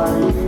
are?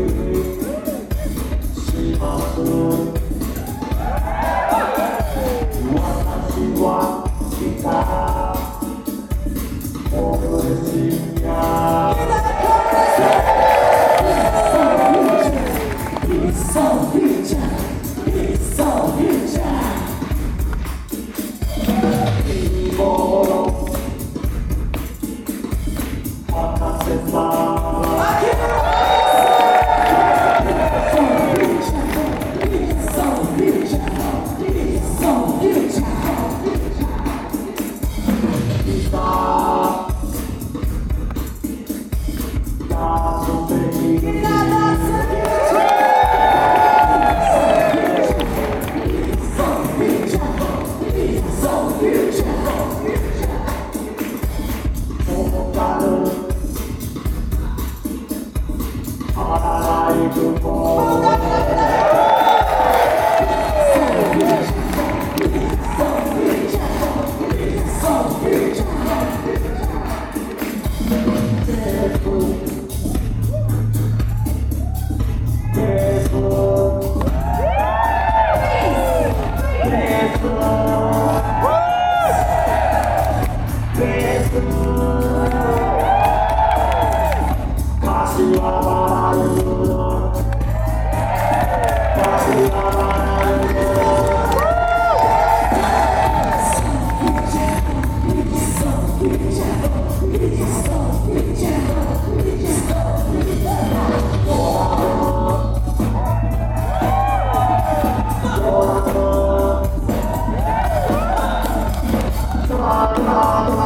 Oh.